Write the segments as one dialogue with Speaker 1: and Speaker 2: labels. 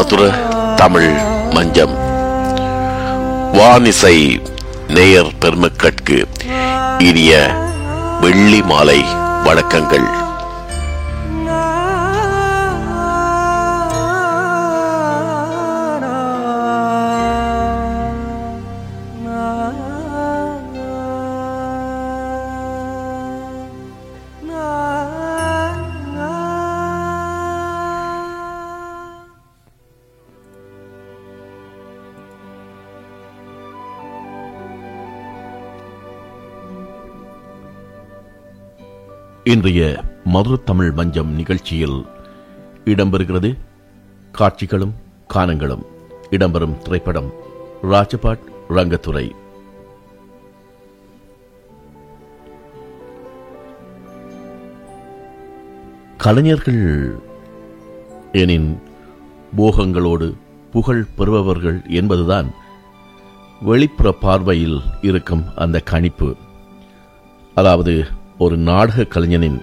Speaker 1: மதுர தமிழ் மஞ்சம். வானிசை நேயர் பெருமக்கட்கு இனிய வெள்ளி மாலை வணக்கங்கள்.
Speaker 2: இன்றைய மதுர தமிழ் மஞ்சம் நிகழ்ச்சியில் இடம்பெறுகிறது காட்சிகளும் கானங்களும் இடம்பெறும் திரைப்படம் ராஜபாட் ரங்கத்துறை. கலைஞர்கள் எனின் போகங்களோடு புகழ் பெறுபவர்கள் என்பதுதான் வெளிப்புற பார்வையில் இருக்கும் அந்த கணிப்பு. அதாவது ஒரு நாடக கலைஞனின்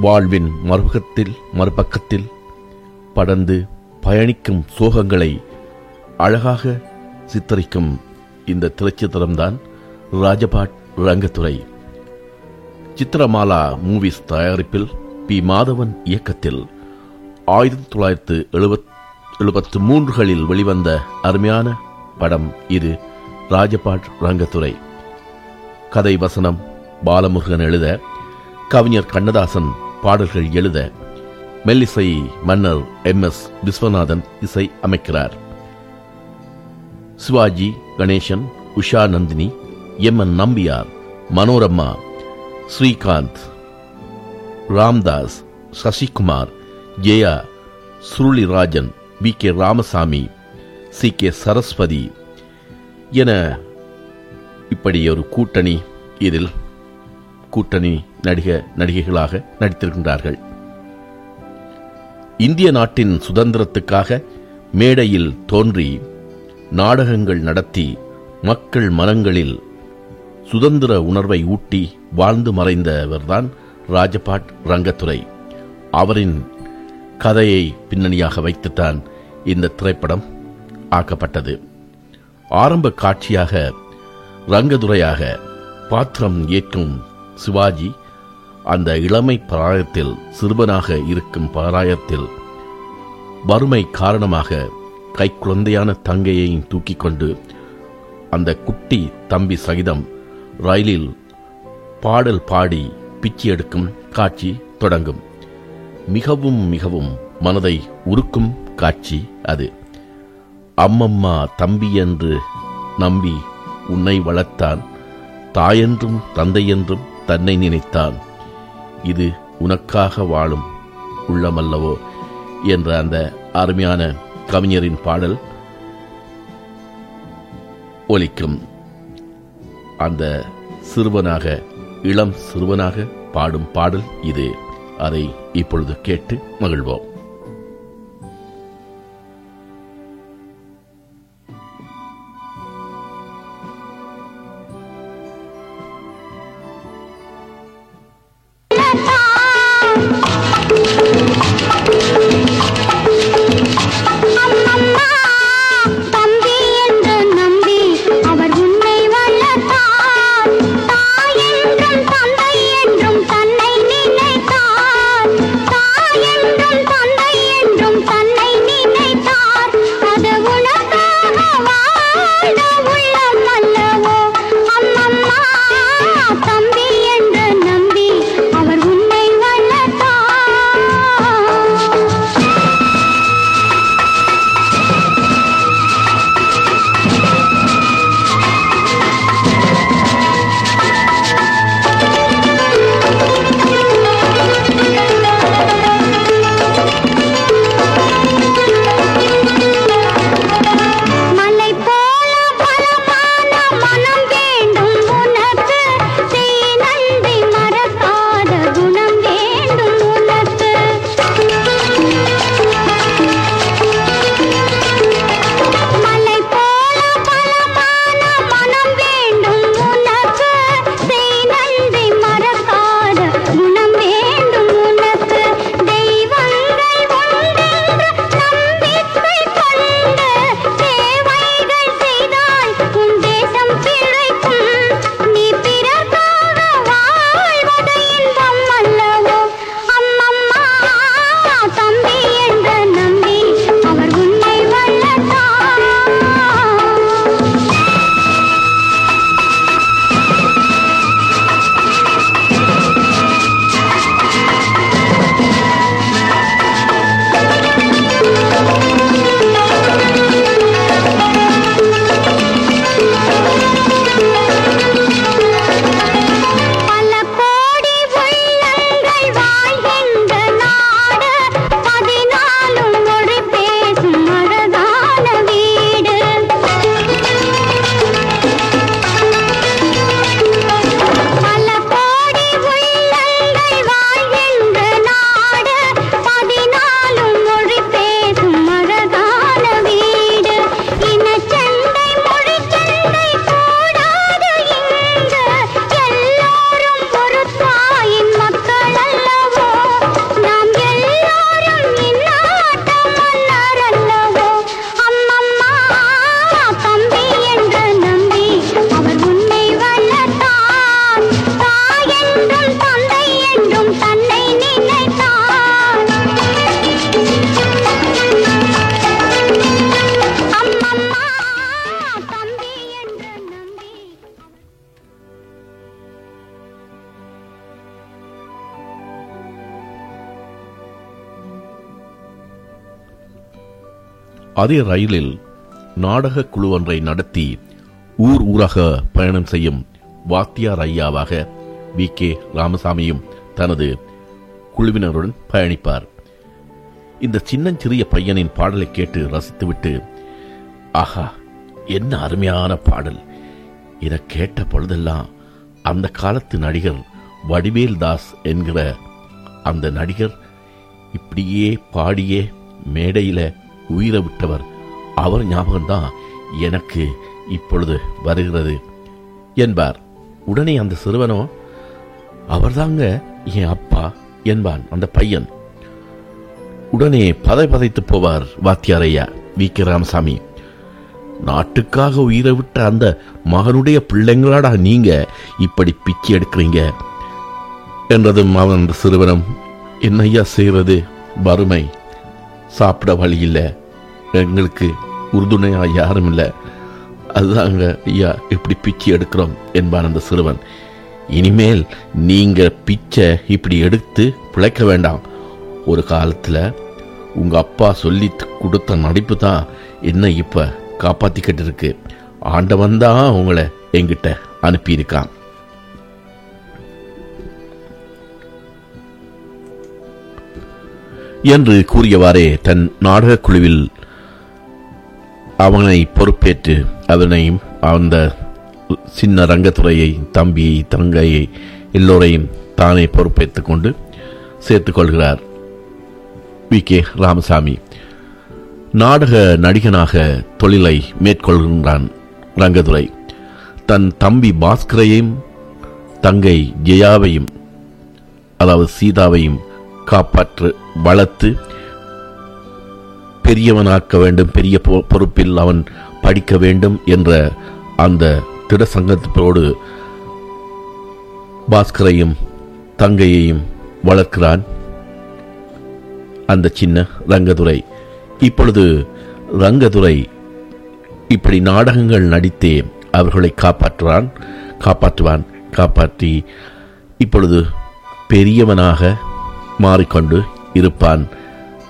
Speaker 2: வாழ்வின் மறுபக்கத்தில் மறுபக்கத்தில் படர்ந்து பயணிக்கும் சோகங்களை அழகாக சித்தரிக்கும் இந்த திரைச்சித்திரம்தான் ராஜபாட் ரங்கத்துறை. சித்திரமாலா மூவிஸ் தயாரிப்பில் பி. மாதவன் இயக்கத்தில் ஆயிரத்தி தொள்ளாயிரத்து எழுபத் எழுபத்து மூன்றுகளில் வெளிவந்த அருமையான படம் இது ராஜபாட் ரங்கத்துறை. கதை வசனம் பாலமுருகன் எழுத கவிஞர் கண்ணதாசன் பாடல்கள் எழுத மெல்லிசை மன்னர் எம். எஸ். விஸ்வநாதன் இசை அமைக்கிறார். Sivaji Ganesan Usha Nandini M. N. Nambiar Manorama Srikanth Ramdas Sasikumar Jaya Surulirajan V. K. Ramasamy C. K. Saraswathi என இப்படி ஒரு கூட்டணி இதில் கூட்டணி நடிக நடிகைகளாக நடித்திருக்கின்றார்கள். இந்திய நாட்டின் சுதந்திரத்துக்காக மேடையில் தோன்றி நாடகங்கள் நடத்தி மக்கள் மனங்களில் சுதந்திர உணர்வை ஊட்டி வாழ்ந்து மறைந்தவர்தான் ராஜபாட் ரங்கத்துறை அவரின் கதையை பின்னணியாக வைத்துத்தான் இந்த திரைப்படம் ஆக்கப்பட்டது. ஆரம்ப காட்சியாக ரங்கதுரையாக பாத்திரம் ஏற்கும் சிவாஜி அந்த இளமை பிராயத்தில் சிறுவனாக இருக்கும் பிராயத்தில் வறுமை காரணமாக கைக்குழந்தையான தங்கையையும் தூக்கி கொண்டு அந்த குட்டி தம்பி சகிதம் ரயிலில் பாடல் பாடி பிச்சை எடுக்கும் காட்சி தொடங்கும். மிகவும் மிகவும் மனதை உருக்கும் காட்சி அது. அம்மம்மா தம்பி என்று நம்பி உன்னை வளர்த்தான். தாயென்றும் தந்தையென்றும் தன்னை நினைத்தான். இது உனக்காக வாழும் உள்ளமல்லவோ? என்ற அந்த அருமையான கவிஞரின் பாடல் ஒலிக்கும். அந்த சிறுவனாக இளம் சிறுவனாக பாடும் பாடல் இது. அதை இப்பொழுது கேட்டு மகிழ்வோம். அதே ரயிலில் நாடக குழு ஒன்றை நடத்தி ஊர் ஊராக பயணம் செய்யும் வாத்தியார் ஐயாவாக வி. கே. ராமசாமியும் தனது குழுவினருடன் பயணிப்பார். இந்த சின்னஞ்சிறிய பையனின் பாடலை கேட்டு ரசித்துவிட்டு ஆஹா என்ன அருமையான பாடல். இதை கேட்ட பொழுதெல்லாம் அந்த காலத்து நடிகர் வடிவேல் தாஸ் என்கிற அந்த நடிகர் இப்படியே பாடியே மேடையில உயிரை விட்டவர் அவர் ஞாபகம்தான் எனக்கு இப்பொழுது வருகிறது என்பார். உடனே அந்த சிறுவனோ அவர்தாங்க என் அப்பா என்பான் அந்த பையன். உடனே பதை பதைத்து போவார் வாத்தியாரையா வி. கே. ராமசாமி. நாட்டுக்காக உயிரை விட்ட அந்த மகனுடைய பிள்ளைங்களாடா நீங்க இப்படி பிச்சை எடுக்கிறீங்க? என்றதும் அவன் அந்த சிறுவனம் என்னையா செய்வது வறுமை. சாப்பிட வழி இல்லை. எங்களுக்கு உறுதுணையாக யாரும் இல்லை. அதுதாங்க ஐயா இப்படி பிச்சை எடுக்கிறோம் என்பான் அந்த சிறுவன். இனிமேல் நீங்கள் பிச்சை இப்படி எடுத்து பிழைக்க வேண்டாம். ஒரு காலத்துல உங்க அப்பா சொல்லி கொடுத்த நடிப்பு தான் என்ன இப்ப காப்பாற்றிக்கிட்டு இருக்கு ஆண்டவன் தான் உங்களை என்கிட்ட அனுப்பியிருக்கான். என்று கூறியவாறே தன் நாடகக் குழுவில் அவனை பொறுப்பேற்று அவனையும் அந்த சின்ன ரங்கத்துறையை தம்பியை தங்கையை எல்லோரையும் தானே பொறுப்பேற்று கொண்டு சேர்த்துக்கொள்கிறார் வி. கே. ராமசாமி. நாடக நடிகனாக தொழிலை மேற்கொள்கின்றான் ரங்கதுரை. தன் தம்பி பாஸ்கரையும் தங்கை ஜெயாவையும் அதாவது சீதாவையும் காப்பாற்று வளர்த்து பெரியவனாக்க வேண்டும் பெரிய பொ- பொறுப்பில் அவன் படிக்க வேண்டும் என்ற அந்த திட சங்கத்தோடு பாஸ்கரையும் தங்கையையும் வளர்க்கிறான் அந்த சின்ன ரங்கதுரை. இப்பொழுது ரங்கதுரை இப்படி நாடகங்கள் நடித்தே அவர்களை காப்பாற்றுவான் காப்பாற்றுவான் காப்பாற்றி இப்பொழுது பெரியவனாக மாறிக்கொண்டு இருப்பான்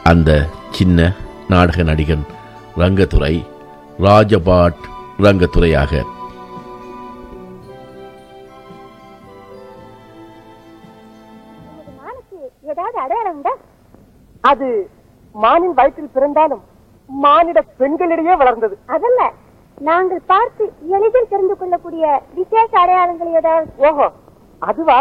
Speaker 2: அந்த சின்ன நாடக நடிகன் ரங்கத்துறை ராஜபாட் ரங்கத்துறையாக.
Speaker 3: ஏதாவது அடையாளம் உண்டா அது மானின் வயிற்றில் பிறந்தாலும் மானிட பெண்களிடையே வளர்ந்தது.
Speaker 4: அதல்ல நாங்கள் பார்த்து எளிதில் தெரிந்து கொள்ளக்கூடிய விசேஷ அடையாளங்கள் ஏதாவது?
Speaker 3: ஓஹோ அதுவா?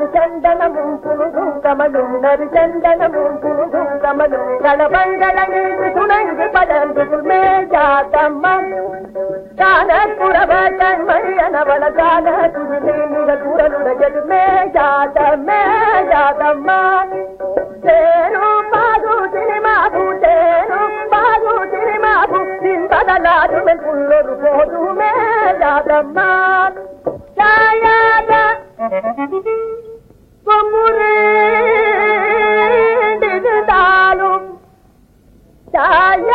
Speaker 3: దుంకమలుండరు చందనముంపులు దుంకమలుండరు చందనముంపులు దుంకమలు కడబండల నీటి సునంగి పదందుకు మేజాతమ్మ కానపురవ తన్మణి అనవల కాన తుదిలీల కూరలుడ జడు మేజాత మేజాతమ్మ తేరు పాదు తిరిమాబు తేరు పాదు తిరిమాబు సింబదలాదు మెల్పుల్లొరు పోదు మేజాతమ్మ Yeah. दु ताज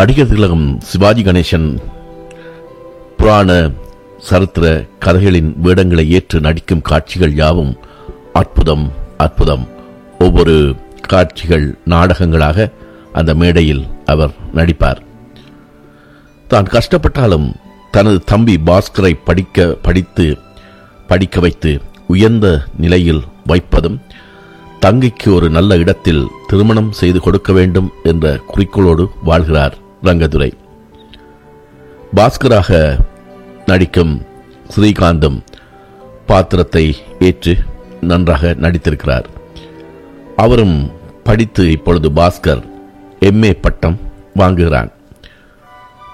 Speaker 2: நடிகர் திலகம் சிவாஜி கணேசன் புராண சரித்திர கதைகளின் வேடங்களை ஏற்று நடிக்கும் காட்சிகள் யாவும் அற்புதம் அற்புதம். ஒவ்வொரு காட்சிகள் நாடகங்களாக அந்த மேடையில் அவர் நடிப்பார். தான் கஷ்டப்பட்டாலும் தனது தம்பி பாஸ்கரை படிக்க படித்து படிக்க வைத்து உயர்ந்த நிலையில் வைப்பதும் தங்கைக்கு ஒரு நல்ல இடத்தில் திருமணம் செய்து கொடுக்க வேண்டும் என்ற குறிக்கோளோடு வாழ்கிறார். ரங்கதுரை. பாஸ்கராக நடிக்கும் ஸ்ரீகாந்தும் பாத்திரத்தை ஏற்று நன்றாக நடித்திருக்கிறார். அவரும் படித்து இப்பொழுது பாஸ்கர் எம்ஏ பட்டம் வாங்குகிறான்.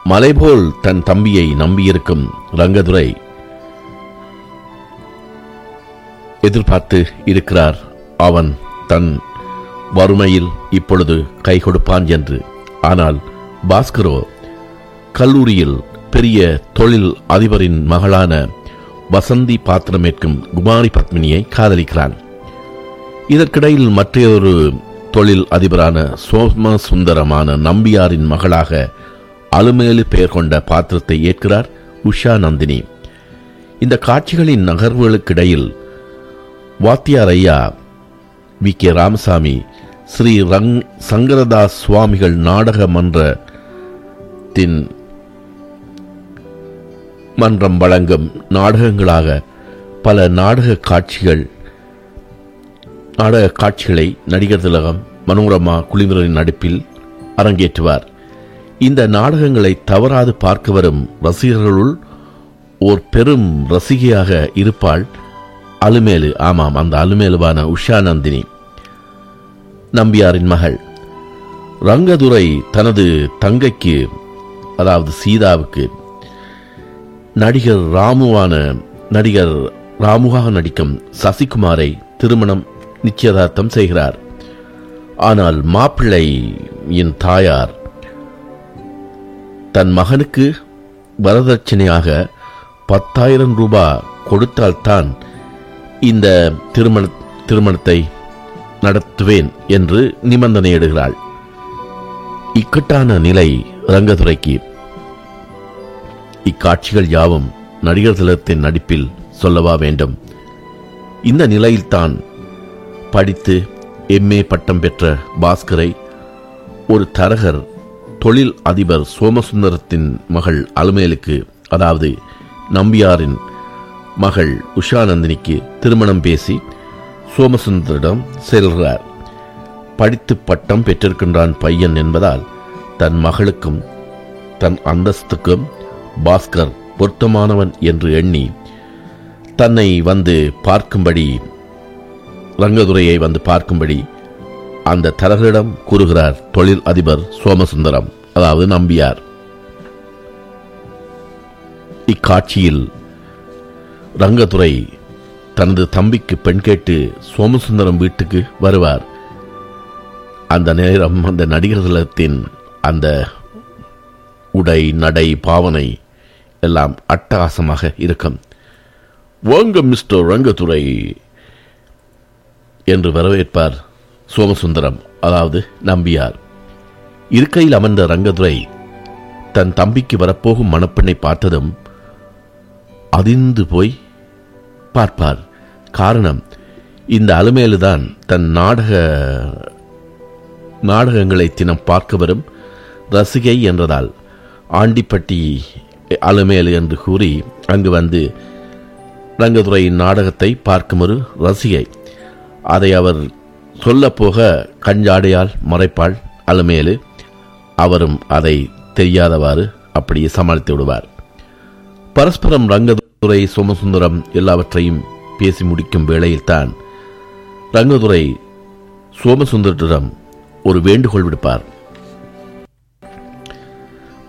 Speaker 2: மலைபோல் தன் தம்பியை நம்பியிருக்கும் ரங்கதுரை எதிர்பார்த்து இருக்கிறார். அவன் தன் வறுமையில் இப்பொழுது கை கொடுப்பான் என்று. ஆனால் பாஸ்கரோ கல்லூரியில் பெரிய தொழில் அதிபரின் மகளான வசந்தி பாத்திரமேற்கும் குமாரி பத்மினியை காதலிக்கிறான். இதற்கிடையில் மற்றொரு தொழில் அதிபரான சோம சுந்தரமான நம்பியாரின் மகளாக அலுமேலு பெயர் கொண்ட பாத்திரத்தை ஏற்கிறார் உஷா நந்தினி. இந்த காட்சிகளின் நகர்வுகளுக்கிடையில் வாத்தியார் ஐயா வி கே ராமசாமி ஸ்ரீ ரங் சங்கரதாஸ் சுவாமிகள் நாடக மன்ற மன்றத்தின் மன்றம் வழங்கும் நாடகங்களாக பல நாடக காட்சிகள் நாடக காட்சிகளை நடிகர் திலகம் மனோரமா குளிமுறையின் நடிப்பில் அரங்கேற்றுவார். இந்த நாடகங்களை தவறாது பார்க்க வரும் ரசிகர்களுள் ஓர் பெரும் ரசிகையாக இருப்பாள் அலுமேலு. ஆமாம் அந்த அலுமேலுவான உஷா நந்தினி நம்பியாரின் மகள். ரங்கதுரை தனது தங்கைக்கு அதாவது சீதாவுக்கு நடிகர் ராமுவான நடிகர் ராமுவாக நடிக்கும் சசிகுமாரை திருமணம் நிச்சயதார்த்தம் செய்கிறார். ஆனால் மாப்பிள்ளையின் தாயார் தன் மகனுக்கு வரதட்சணையாக பத்தாயிரம் ரூபாய் கொடுத்தால்தான் இந்த திருமண திருமணத்தை நடத்துவேன் என்று நிபந்தனையிடுகிறாள். இக்கட்டான நிலை ரங்கதுரைக்கு இக்காட்சிகள் யாவும் நடிகர் திலகத்தின் நடிப்பில் சொல்லவா வேண்டும். இந்த நிலையில்தான் படித்து எம்ஏ பட்டம் பெற்ற பாஸ்கரை ஒரு தரகர் தொழில் அதிபர் சோமசுந்தரத்தின் மகள் அலுமேலுக்கு அதாவது நம்பியாரின் மகள் உஷாநந்தினிக்கு திருமணம் பேசி சோமசுந்தரிடம் செல்கிறார் படித்து பட்டம் பெற்றிருக்கின்றான் பையன் என்பதால் தன் மகளுக்கும் தன் அந்தஸ்துக்கும் பாஸ்கர் பொருத்தமானவன் என்று எண்ணி தன்னை வந்து பார்க்கும்படி ரங்கதுரையை வந்து பார்க்கும்படி அந்த தரகரிடம் கூறுகிறார் தொழில் அதிபர் சோமசுந்தரம் அதாவது நம்பியார். இக்காட்சியில் ரங்கதுரை தனது தம்பிக்கு பெண் கேட்டு சோமசுந்தரம் வீட்டுக்கு வருவார். அந்த நேரம் அந்த நடிகர் அந்த உடை நடை பாவனை எல்லாம் அட்டகாசமாக இருக்கும். வாங்க மிஸ்டர் ரங்கத்துறை என்று வரவேற்பார் சோமசுந்தரம் அதாவது நம்பியார். இருக்கையில் அமர்ந்த ரங்கதுரை தன் தம்பிக்கு வரப்போகும் மணப்பெண்ணை பார்த்ததும் அதிர்ந்து போய் பார்ப்பார். காரணம் இந்த அலுமேலுதான் தன் நாடக நாடகங்களை தினம் பார்க்க வரும் ரசிகை என்றதால் ஆண்டிப்பட்டி அலுமேலு என்று கூறி அங்கு வந்து ரங்கதுரையின் நாடகத்தை பார்க்கும் ஒரு ரசிகை. அதை அவர் சொல்லப்போக கஞ்சாடையால் மறைப்பாள் அலுமேலு. அவரும் அதை தெரியாதவாறு அப்படியே சமாளித்து விடுவார். பரஸ்பரம் ரங்கதுரை சோமசுந்தரம் எல்லாவற்றையும் பேசி முடிக்கும் வேளையில்தான் ரங்கதுரை சோமசுந்தரிடம் ஒரு வேண்டுகோள் விடுப்பார்.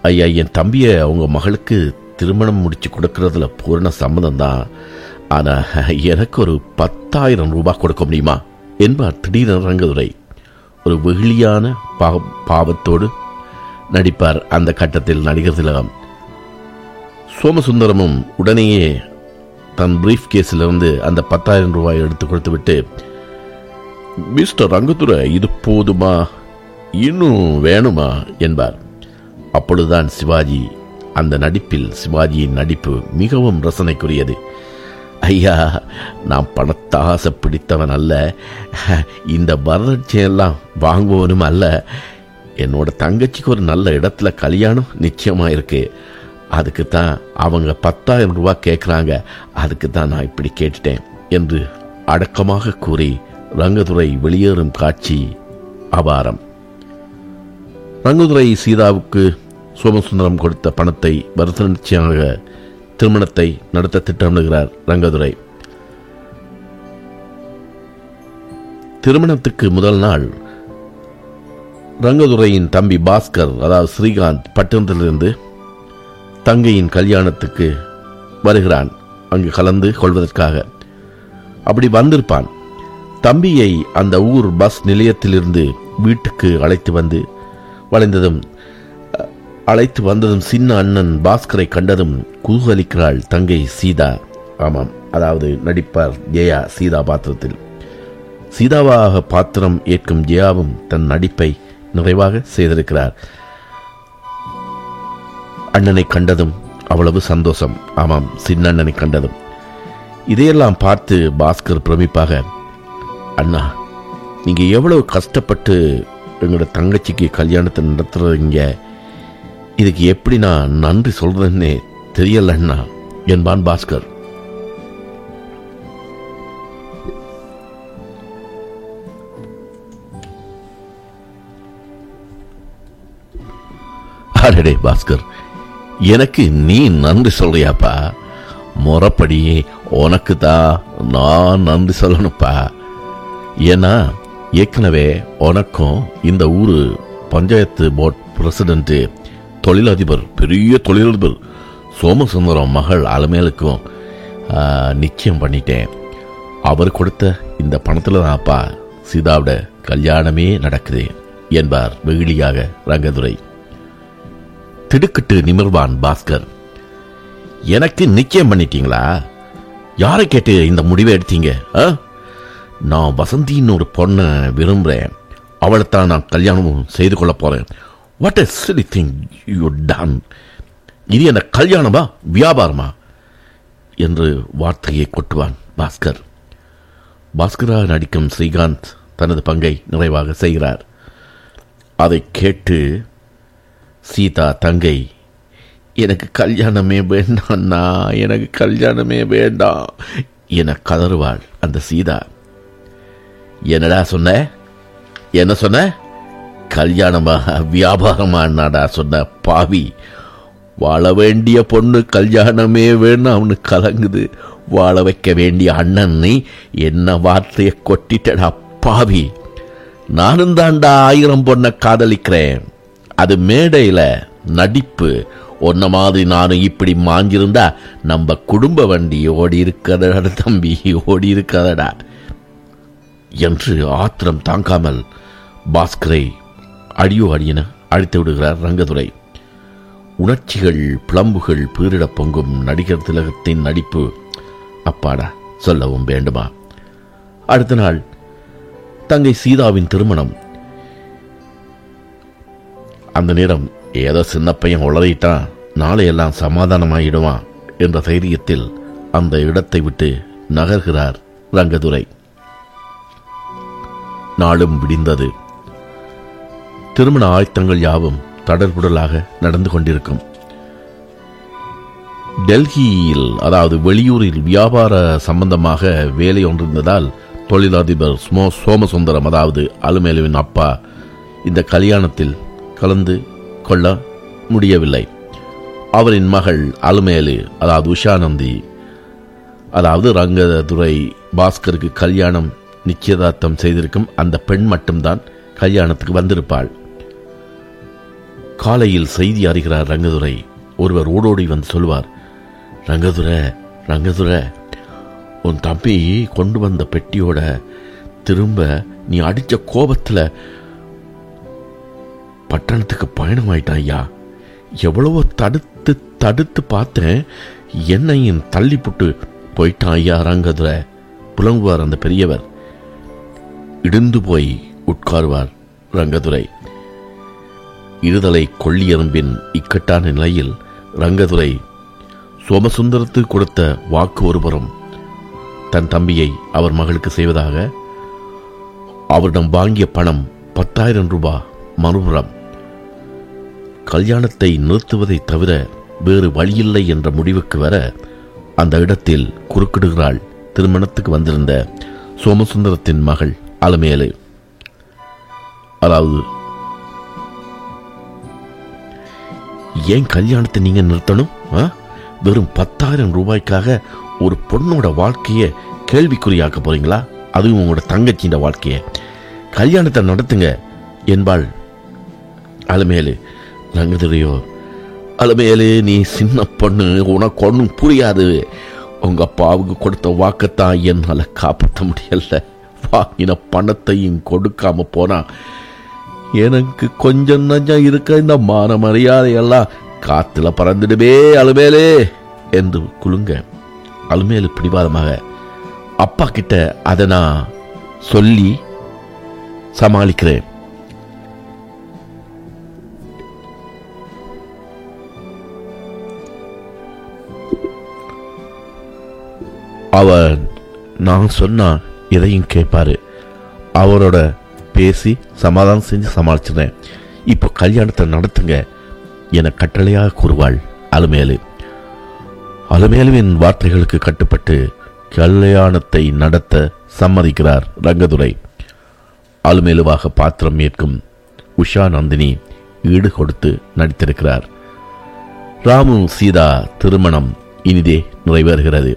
Speaker 2: ஐயா என் தம்பியை அவங்க மகளுக்கு திருமணம் முடிச்சு கொடுக்கறதுல பூரண சம்மதம் தான் ஆனா எனக்கு ஒரு பத்தாயிரம் ரூபாய் கொடுக்க முடியுமா? என்பார் திடீரென ரங்கதுரை. ஒரு வெகுளியான பா- பாவத்தோடு நடிப்பார் அந்த கட்டத்தில் நடிகர் திலகம். சோமசுந்தரமும் உடனேயே தன் பிரீஃப் கேஸிலிருந்து அந்த பத்தாயிரம் ரூபாய் எடுத்து கொடுத்துவிட்டு மிஸ்டர் ரங்கதுரை இது போதுமா? இன்னும் வேணுமா? என்பார். அப்பொழுதுதான் சிவாஜி அந்த நடிப்பில் சிவாஜியின் நடிப்பு மிகவும் ரசனைக்குரியது. ஐயா நான் பணத்தாசை பிடித்தவன் அல்ல. இந்த வரட்சியெல்லாம் வாங்குவனும் அல்ல. என்னோட தங்கச்சிக்கு ஒரு நல்ல இடத்துல கல்யாணம் நிச்சயமா இருக்கு அதுக்கு தான் அவங்க பத்தாயிரம் ரூபா கேட்குறாங்க அதுக்கு தான் நான் இப்படி கேட்டுட்டேன் என்று அடக்கமாக கூறி ரங்கதுரை வெளியேறும் காட்சி அபாரம். ரங்கதுரை சீதாவுக்கு சோமசுந்தரம் கொடுத்த பணத்தை வருத்தனிச்சையாக திருமணத்தை நடத்த திட்டமிடுகிறார் ரங்கதுரை. திருமணத்துக்கு முதல் நாள் ரங்கதுரையின் தம்பி பாஸ்கர் அதாவது ஸ்ரீகாந்த் பட்டணத்திலிருந்து தங்கையின் கல்யாணத்துக்கு வருகிறான். அங்கு கலந்து கொள்வதற்காக. அப்படி வந்திருப்பான். தம்பியை அந்த ஊர் பஸ் நிலையத்திலிருந்து வீட்டுக்கு அழைத்து வந்து வளைந்ததும் அழைத்து வந்ததும் சின்ன அண்ணன் பாஸ்கரை கண்டதும் குதூகலிக்கிறாள் தங்கை சீதா. ஆமாம் அதாவது நடிப்பார் ஜெயா சீதா பாத்திரத்தில். சீதாவாக பாத்திரம் ஏற்கும் ஜெயாவும் தன் நடிப்பை நிறைவாக செய்திருக்கிறார். அண்ணனை கண்டதும் அவ்வளவு சந்தோஷம். ஆமாம் சின்ன அண்ணனை கண்டதும். இதையெல்லாம் பார்த்து பாஸ்கர் பிரமிப்பாக அண்ணா நீங்கள் எவ்வளவு கஷ்டப்பட்டு எங்களோட தங்கச்சிக்கு கல்யாணத்தை நடத்துறீங்க. இதுக்கு எப்படி நான் நன்றி சொல்றேன்னே தெரியலன்னா என்பான் பாஸ்கர். அடடே பாஸ்கர் எனக்கு நீ நன்றி சொல்றியாப்பா? முறப்படி உனக்கு தான் நான் நன்றி சொல்லணும்ப்பா. ஏன்னா ஏற்கனவே உனக்கும் இந்த ஊரு பஞ்சாயத்து போர்ட் பிரசிடென்ட்டு தொழிலதிபர் பெரிய தொழிலதிபர். சோமசுந்தரம் மகள் அலமேலுக்கும் நிச்சயம் பண்ணிட்டேன். அவர் கொடுத்த இந்த பணத்துல தான் அப்பா சீதாவோட கல்யாணமே நடக்குது என்பார் வெகுளியாக ரங்கதுரை. திடுக்கிட்டு நிமிர்வான் பாஸ்கர். எனக்கு நிச்சயம் பண்ணிட்டீங்களா? யாரை கேட்டு இந்த முடிவை எடுத்தீங்க நான் வசந்தின்னு ஒரு பொண்ணை விரும்புறேன். அவளைத்தான் நான் கல்யாணமும் செய்து கொள்ள போறேன். What a silly thing you done இது என்ன கல்யாணமா வியாபாரமா? என்று வார்த்தையை கொட்டுவான் பாஸ்கர். பாஸ்கரா நடிக்கும் ஸ்ரீகாந்த் தனது பங்கை நிறைவாக செய்கிறார். அதை கேட்டு சீதா தங்கை எனக்கு கல்யாணமே வேண்டாம்ண்ணா எனக்கு கல்யாணமே வேண்டாம் என கதறுவாள் அந்த சீதா. என்னடா சொன்ன? என்ன சொன்ன? கல்யாணமா வியாபாரமானாடா சொன்ன பாவி. வாழ வேண்டிய பொண்ணு கல்யாணமே வேணாம்னு கலங்குது. வாழ வைக்க வேண்டிய அண்ணன் நீ என்ன வார்த்தையை கொட்டிட்டடா பாவி. நானும் தாண்டா ஆயிரம் பொண்ணை காதலிக்கிறேன். அது மேடையில் நடிப்பு. ஒன்ன மாதிரி நானும் இப்படி மாஞ்சிருந்தா நம்ம குடும்ப வண்டி ஓடி இருக்கதடா தம்பி ஓடி இருக்கதடா. என்று ஆத்திரம் தாங்காமல் பாஸ்கரை அடியோ அடியென அழித்து விடுகிறார் ரங்கதுரை. உணர்ச்சிகள் பிளம்புகள் பீரிடப் பொங்கும் நடிகர் திலகத்தின் நடிப்பு. அப்பாடா சொல்லவும் வேண்டுமா? அடுத்த நாள் தங்கை சீதாவின் திருமணம். அந்த நேரம் ஏதோ சின்ன பையன் உளறிட்டான் நாளையெல்லாம் சமாதானமாயிடுவான் என்ற தைரியத்தில் அந்த இடத்தை விட்டு நகர்கிறார் ரங்கதுரை. நாளும் விடிந்தது. திருமண ஆயத்தங்கள் யாவும் தடர்புடலாக நடந்து கொண்டிருக்கும். டெல்லியில் அதாவது வெளியூரில் வியாபார சம்பந்தமாக வேலை ஒன்றிருந்ததால் தொழிலதிபர் ஸ்மோ சோமசுந்தரம் அதாவது அலுமேலுவின் அப்பா இந்த கல்யாணத்தில் கலந்து கொள்ள முடியவில்லை. அவரின் மகள் அலுமேலு அதாவது உஷானந்தி அதாவது ரங்கதுரை பாஸ்கருக்கு கல்யாணம் நிச்சயதார்த்தம் செய்திருக்கும் அந்த பெண் மட்டும்தான் கல்யாணத்துக்கு வந்திருப்பாள். காலையில் செய்தி அறிகிறார் ரங்கதுரை. ஒருவர் ஓடோடி வந்து சொல்வார் ரங்கதுரை ரங்கதுரை உன் தம்பி கொண்டு வந்த பெட்டியோட திரும்ப நீ அடிச்ச கோபத்துல பட்டணத்துக்கு பயணமாயிட்டான் ஐயா. எவ்வளவோ தடுத்து தடுத்து பார்த்தேன். என்னையும் தள்ளிப்புட்டு போயிட்டான் ஐயா ரங்கதுரை புலங்குவார் அந்த பெரியவர். இடிந்து போய் உட்காருவார் ரங்கதுரை. இருதலை கொள்ளியரும்பின் இக்கட்டான நிலையில் ரங்கதுரை சோமசுந்தரத்துக்கு கொடுத்த வாக்கு ஒருபுறம் தன் தம்பியை அவர் மகளுக்கு செய்வதாக அவரிடம் வாங்கிய பணம் பத்தாயிரம் ரூபாய் மறுபுறம் கல்யாணத்தை நிறுத்துவதை தவிர வேறு வழியில்லை என்ற முடிவுக்கு வர அந்த இடத்தில் குறுக்கிடுகிறாள் திருமணத்துக்கு வந்திருந்த சோமசுந்தரத்தின் மகள் அலமேலு. அதாவது ஏன் கல்யாணத்தை நீங்க நிறுத்தணும் ஆ? வெறும் பத்தாயிரம் ரூபாய்க்காக ஒரு பொண்ணோட வாழ்க்கையை கேள்விக்குறியாக்க போறீங்களா? அதுவும் உங்களோட தங்கச்சியின் வாழ்க்கையை. கல்யாணத்தை நடத்துங்க என்பாள். அலமேலு நங்கதுரையோ அலமேலு நீ சின்ன பொண்ணு உனக்கு ஒன்றும் புரியாது. உங்க அப்பாவுக்கு கொடுத்த வாக்கத்தான் என்னால் காப்பாற்ற முடியல. வாங்கின பணத்தையும் கொடுக்காம போனா எனக்கு கொஞ்சம் நஞ்சம் இருக்க இந்த மான மரியாதையெல்லாம் காத்துல பறந்துடுமே அலுமேலே! என்று குலுங்க அலுமேலு பிடிவாதமாக அப்பா கிட்ட அதை நான் சொல்லி சமாளிக்கிறேன். அவர் நான் சொன்னா எதையும் கேட்பாரு. அவரோட பேசி சமாதானம் செஞ்சு சமாளிச்சிடுறேன் இப்போ கல்யாணத்தை நடத்துங்க என கட்டளையாக கூறுவாள் அலுமேலு. அலுமேலுவின் வார்த்தைகளுக்கு கட்டுப்பட்டு கல்யாணத்தை நடத்த சம்மதிக்கிறார் ரங்கதுரை. அலுமேலுவாக பாத்திரம் ஏற்கும் உஷா நந்தினி ஈடு கொடுத்து நடித்திருக்கிறார். ராமு சீதா திருமணம் இனிதே நிறைவேறுகிறது.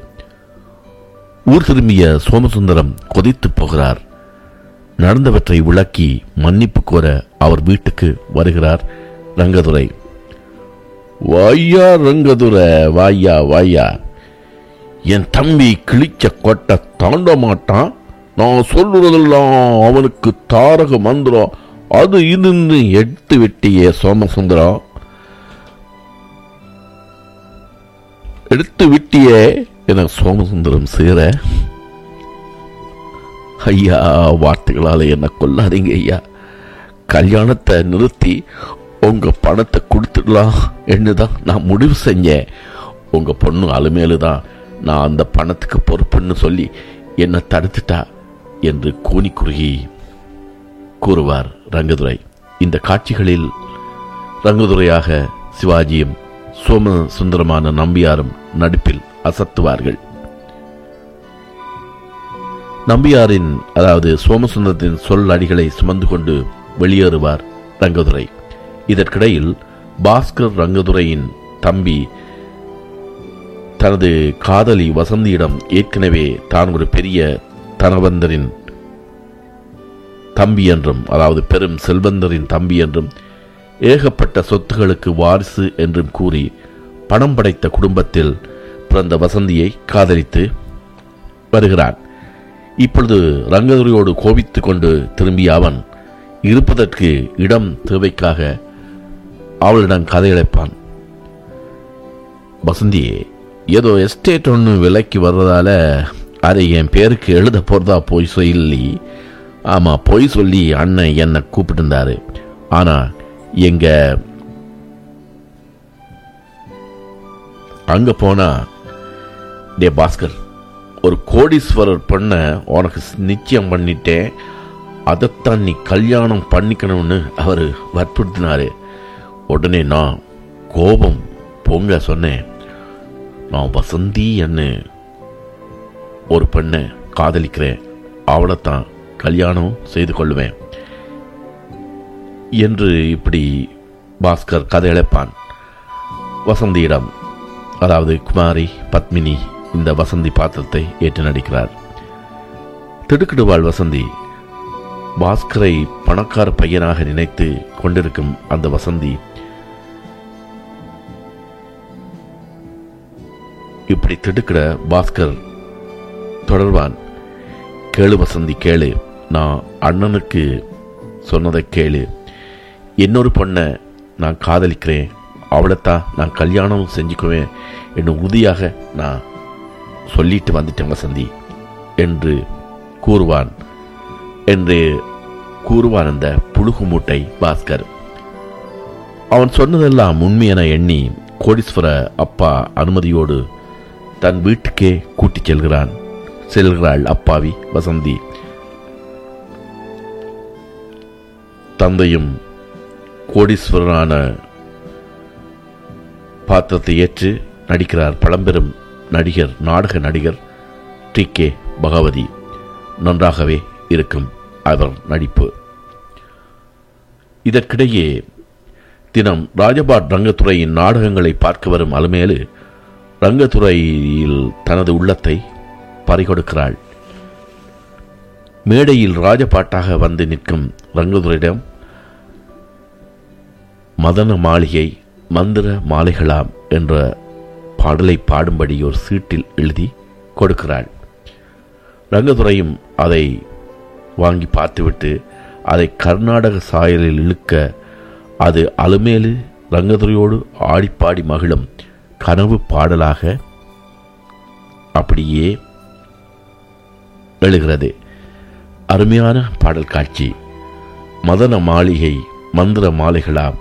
Speaker 2: ஊர் திரும்பிய சோமசுந்தரம் கொதித்து போகிறார். நடந்தவற்றை விளக்கி மன்னிப்பு கோர அவர் வீட்டுக்கு வருகிறார் ரங்கதுரை. வாயா ரங்கதுரை வாயா வாயா என் தம்பி கிழிச்ச கொட்டை தாண்ட மாட்டான். நான் சொல்லுறதெல்லாம் அவனுக்கு தாரக மந்திரம். அது இதுன்னு எடுத்து விட்டியே சோமசுந்தரம் எடுத்து விட்டியே என சோமசுந்தரம் சேர. ஐயா வார்த்தைகளால் என்னை கொல்லாதீங்க ஐயா. கல்யாணத்தை நிறுத்தி உங்கள் பணத்தை கொடுத்துடலாம் என்னதான் நான் முடிவு செஞ்சேன். உங்கள் பொண்ணு அலுமேலு தான் நான் அந்த பணத்துக்கு பொறுப்புன்னு சொல்லி என்னை தடுத்துட்டா என்று கூனி குறுகி கூறுவார் ரங்கதுரை. இந்த காட்சிகளில் ரங்கதுரையாக சிவாஜியும் சோம சுந்தரமான நம்பியாரும் நடிப்பில் அசத்துவார்கள். நம்பியாரின் அதாவது சோமசுந்தரத்தின் சொல் அடிகளை சுமந்து கொண்டு வெளியேறுவார் ரங்கதுரை. இதற்கிடையில் பாஸ்கர் ரங்கதுரையின் தம்பி தனது காதலி வசந்தியிடம் ஏற்கனவே தான் ஒரு பெரிய தனவந்தரின் தம்பி என்றும் அதாவது பெரும் செல்வந்தரின் தம்பி என்றும் ஏகப்பட்ட சொத்துகளுக்கு வாரிசு என்றும் கூறி பணம் படைத்த குடும்பத்தில் பிறந்த வசந்தியை காதலித்து வருகிறான். இப்பொழுது ரங்கதுரையோடு கோபித்து கொண்டு திரும்பிய அவன் இருப்பதற்கு இடம் தேவைக்காக அவளிடம் கதையழைப்பான் வசந்தியே ஏதோ எஸ்டேட் ஒன்று விலைக்கு வர்றதால அதை என் பேருக்கு எழுத போகிறதா போய் சொல்லி ஆமாம் பொய் சொல்லி அண்ணன் என்னை கூப்பிட்டுருந்தாரு. ஆனால் எங்கள் அங்கே போனால் டே பாஸ்கர் ஒரு கோடீஸ்வரர் பெண்ணை உனக்கு நிச்சயம் பண்ணிட்டேன். அதைத்தான் நீ கல்யாணம் பண்ணிக்கணும்னு அவர் வற்புறுத்தினார். உடனே நான் கோபம் பொங்க சொன்னேன். நான் வசந்தி என்ன ஒரு பெண்ணை காதலிக்கிறேன். அவளைத்தான் கல்யாணம் செய்து கொள்வேன் என்று இப்படி பாஸ்கர் கதையழைப்பான் வசந்தியிடம் அதாவது குமாரி பத்மினி இந்த வசந்தி பாத்திரத்தை ஏற்று நடிக்கிறார். திடுக்கிடுவாள் வசந்தி பாஸ்கரை பணக்கார பையனாக நினைத்து கொண்டிருக்கும் அந்த வசந்தி இப்படி திடுக்கிட பாஸ்கர் தொடர்வான். கேளு வசந்தி கேளு. நான் அண்ணனுக்கு சொன்னதை கேளு. இன்னொரு பொண்ணை நான் காதலிக்கிறேன். அவளைத்தான் நான் கல்யாணம் செஞ்சுக்குவேன். என்று உறுதியாக நான் சொல்லிட்டு வந்துட்டேன் வசந்தி என்று கூறுவான். என்று கூறுவான் அந்த புழுகு மூட்டை பாஸ்கர். அவன் சொன்னதெல்லாம் உண்மையென எண்ணி கோடீஸ்வர அப்பா அனுமதியோடு தன் வீட்டுக்கே கூட்டிச் செல்கிறான். செல்கிறாள் அப்பாவி வசந்தி. தந்தையும் கோடீஸ்வரனான பாத்திரத்தை ஏற்று நடிக்கிறார் பழம்பெரும் நடிகர் நாடக நடிகர் டி கே பகவதி நன்றாகவே இருக்கும் அவர் நடிப்பு. இதற்கிடையே தினம் ராஜபாட் ரங்கத்துறையின் நாடகங்களை பார்க்க வரும் அலுமேலு ரங்கத்துறையில் தனது உள்ளத்தை பறிகொடுக்கிறாள். மேடையில் ராஜபாட்டாக வந்து நிற்கும் ரங்கதுரையிடம் மதன மாளிகை மந்திர மாலைகளாம் என்ற பாடலை பாடும்படி ஒரு சீட்டில் எழுதி கொடுக்கிறாள். ரங்கதுரையும் அதை வாங்கி பார்த்துவிட்டு அதை கர்நாடக சாயலில் இழுக்க அது அலுமேலு ரங்கதுரையோடு ஆடிப்பாடி மகிழும் கனவு பாடலாக அப்படியே எழுகிறது. அருமையான பாடல் காட்சி. மதன மாளிகை மந்திர மாலைகளாம்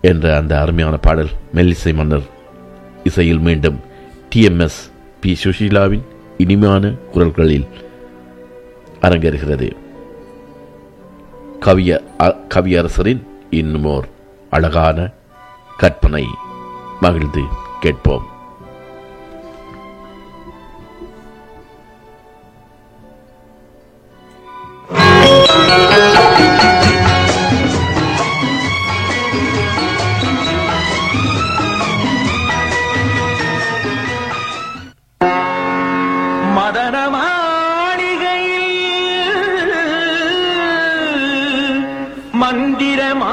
Speaker 2: என்ற அந்த அருமையான பாடல் மெல்லிசை மன்னர் இசையில் மீண்டும் டிஎம்எஸ் பி சுஷீலாவின் இனிமையான குரல்களில் அரங்கேறுகிறது. கவிய கவியரசரின் இன்னுமோர் அழகான கற்பனை மகிழ்ந்து கேட்போம்.
Speaker 5: மந்திரமா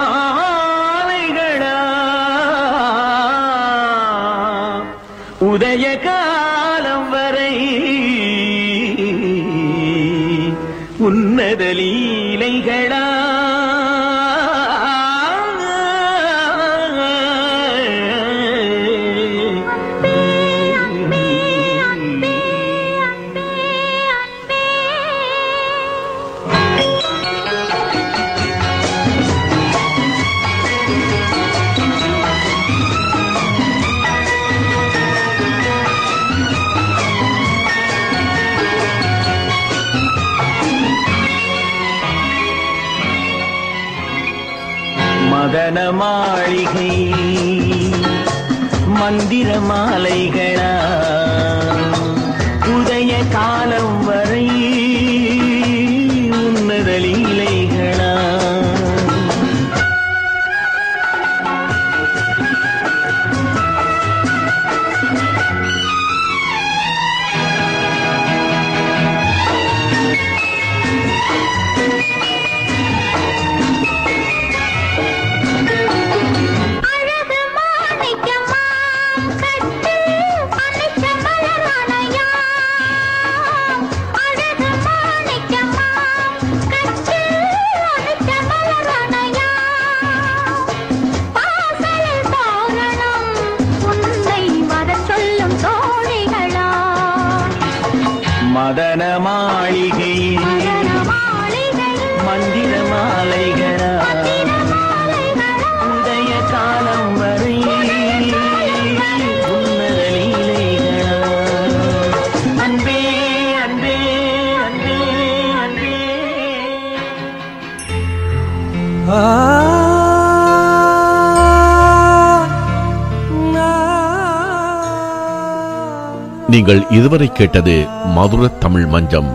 Speaker 2: நீங்கள் இதுவரை கேட்டது மதுர தமிழ் மஞ்சம்.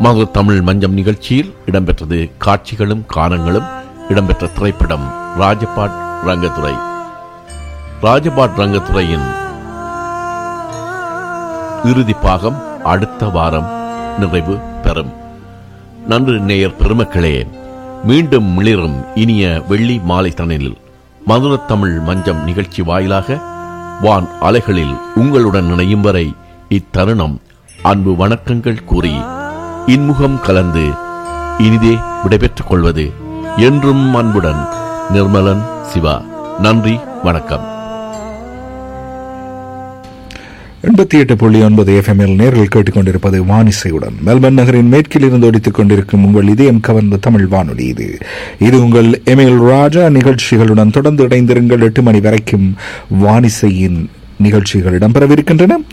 Speaker 2: மதுர தமிழ் மஞ்சம் நிகழ்ச்சியில் இடம்பெற்றது காட்சிகளும் கானங்களும் இடம்பெற்ற திரைப்படம் ராஜபாட் ரங்கத்துறை. ராஜபாட் ரங்கத்துறையின் இறுதி பாகம் அடுத்த வாரம் நிறைவு பெறும். நன்று நேயர் பெருமக்களே மீண்டும் மிளிரும் இனிய வெள்ளி மாலை தனில் மதுர தமிழ் மஞ்சம் நிகழ்ச்சி வாயிலாக வான் அலைகளில் உங்களுடன் இணையும் வரை இத்தருணம் அன்பு வணக்கங்கள் கூறி இன்முகம் கலந்து இனிதே விடைபெற்றுக் கொள்வது என்றும் அன்புடன் நிர்மலன் சிவா. நன்றி வணக்கம்.
Speaker 6: எண்பத்தி எட்டு புள்ளி ஒன்பது எஃப்எம்எல் நேரில் கேட்டுக்கொண்டிருப்பது வானிசையுடன். மெல்பர்ன் நகரின் மேற்கில் இருந்து ஒடித்துக் கொண்டிருக்கும் உங்கள் இதயம் கவர்ந்த தமிழ் வானொலி இது. இது உங்கள் எமில் ராஜா நிகழ்ச்சிகளுடன் தொடர்ந்து இணைந்திருங்கள். எட்டு மணி வரைக்கும் வானிசையின் நிகழ்ச்சிகள் இடம்பெறவிருக்கின்றன.